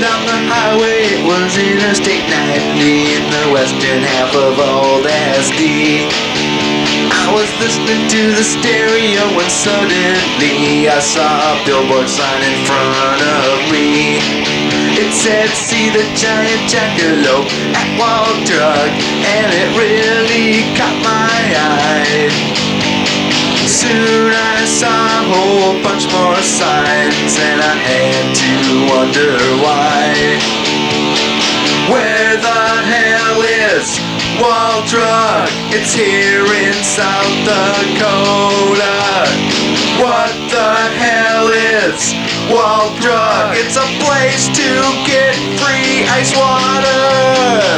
Down the highway, it was Interstate 90 in the western half of Old SD. I was listening to the stereo when suddenly I saw a billboard sign in front of me. It said, see the giant jackalope at Wall Drug, and it really caught my eye. Soon I saw whole bunch more signs, and I had to wonder why. Where the hell is Wall Drug? It's here in South Dakota. What the hell is Wall Drug? It's a place to get free ice water.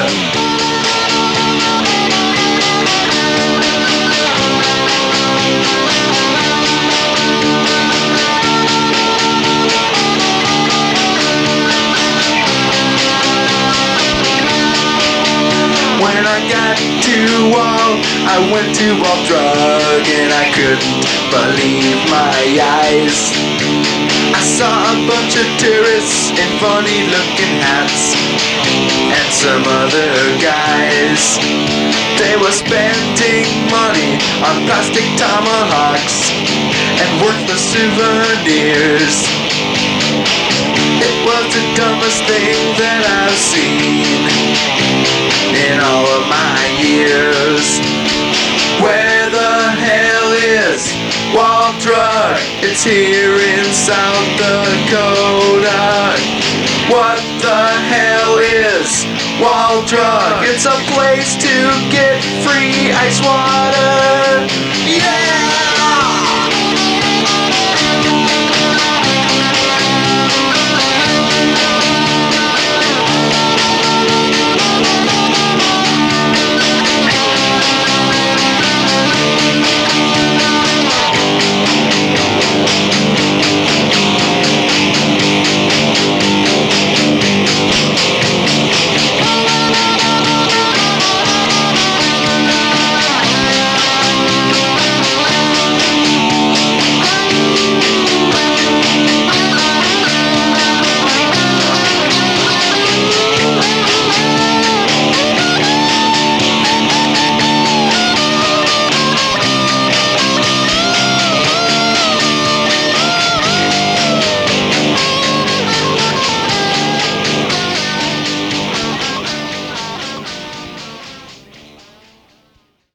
To Wall, I went to Wall Drug and I couldn't believe my eyes. I saw a bunch of tourists in funny looking hats and some other guys. They were spending money on plastic tomahawks and worthless souvenirs. It was the dumbest thing here in South Dakota. What the hell is Wall Drug? It's a place to get free ice water.